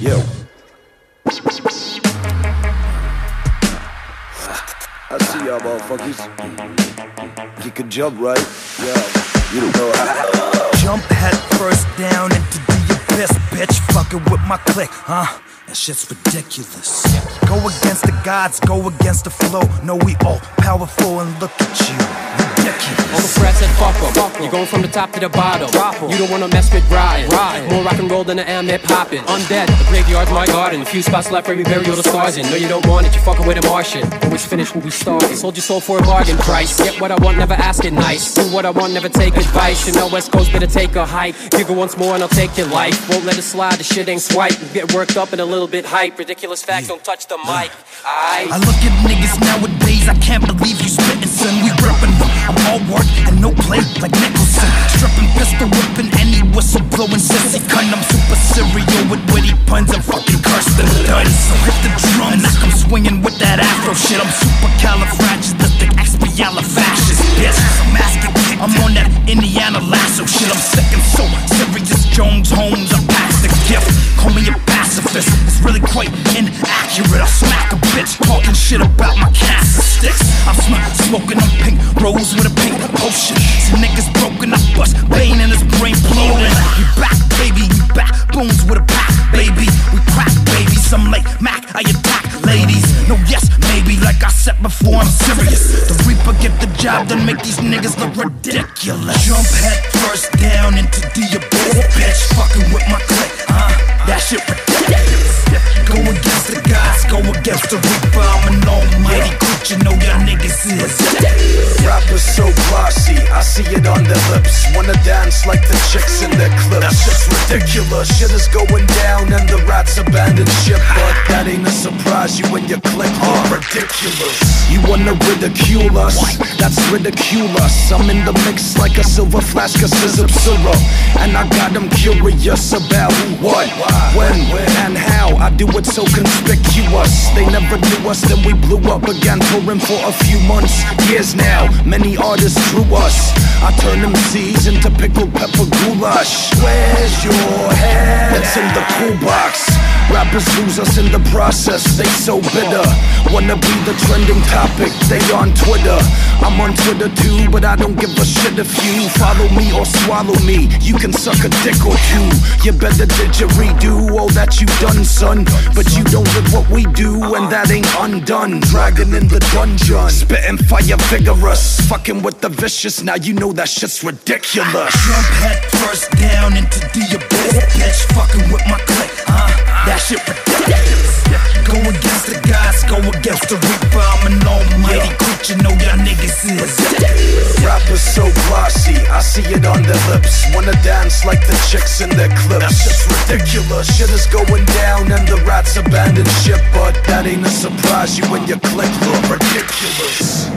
Yo. I see y'all motherfuckers. You a jump, right? Yeah. You don't know how. Jump head first down into do your best, bitch. Fucking with my click, huh? That shit's ridiculous. Go against the gods, go against the flow. No, we all powerful and look at you. Ridiculous. All the press said fuck em. You're going from the top to the bottom. You don't wanna mess with Ryan. More rock and roll than I am hip hopping. Undead, the graveyard's my garden. A few spots left for me, bury all the stars in. No, you don't want it, you're fucking with a Martian. Always finish what we started. Sold your soul for a bargain price. Get what I want, never ask it nice. Do what I want, never take advice. You know West Coast better take a hike. Giggle once more and I'll take your life. Won't let it slide, the shit ain't swipe. Get worked up and a little bit hype. Ridiculous facts, don't touch the mic. I I look at niggas nowadays, I can't believe you spittin', son. We reppin', I'm all work and no play like Nicholson. Stripping, pistol whipping, any whistle blowing sissy cunt. I'm super serial with witty puns and fucking Kirsten Dunst. So hit the drums, and I come swinging with that afro shit. I'm super califragilistic, expialifascist, bitch. I'm asking, I'm on that Indiana lasso shit. I'm sick and so serious. Jones Holmes, I really quite inaccurate. I smack a bitch talking shit about my cancer sticks. I'm sm- smoking on pink rose with a pink potion. See niggas broken, I bust Bane in his brain bloating. You back, baby, you back. Booms with a pack, baby. We crack, baby. Some late Mac, I attack ladies. No, yes, maybe. Like I said before, I'm serious. The Reaper get the job done, make these niggas look ridiculous. Jump head first down into the abyss, bitch. Fucking with my click, huh? That shit against the Reaper. I'm an almighty creature, know y'all niggas is. Rappers so glossy, I see it on their lips. Wanna dance like the chicks in their clips. That's just ridiculous. Shit is going down and the rats abandon ship. But that ain't a surprise, you and your clique are ridiculous. You wanna ridicule us? That's ridicule us. I'm in the mix like a silver flask of scissor syrup. And I got them curious about who, what, when, and how. I do it so conspicuous. They never knew us, then we blew up again, touring for a few months, years now. Many artists drew us. I turn them seeds into pickled pepper goulash. Where's your head? It's in the cool box. Rappers lose us in the process, they so bitter. Wanna be the trending topic, they on Twitter. I'm on Twitter too, but I don't give a shit if you follow me or swallow me. You can suck a dick or two. You better didgeridoo all that you done, son. But you don't live what we do, and that ain't undone. Dragon in the dungeon, spitting fire vigorous. Fucking with the vicious, now you know that shit's ridiculous. Jump head first down into Rappers so glossy, I see it on their lips. Wanna dance like the chicks in their clips. That's just ridiculous. Shit is going down and the rats abandon ship. But that ain't a surprise, you and your clique look. Ridiculous.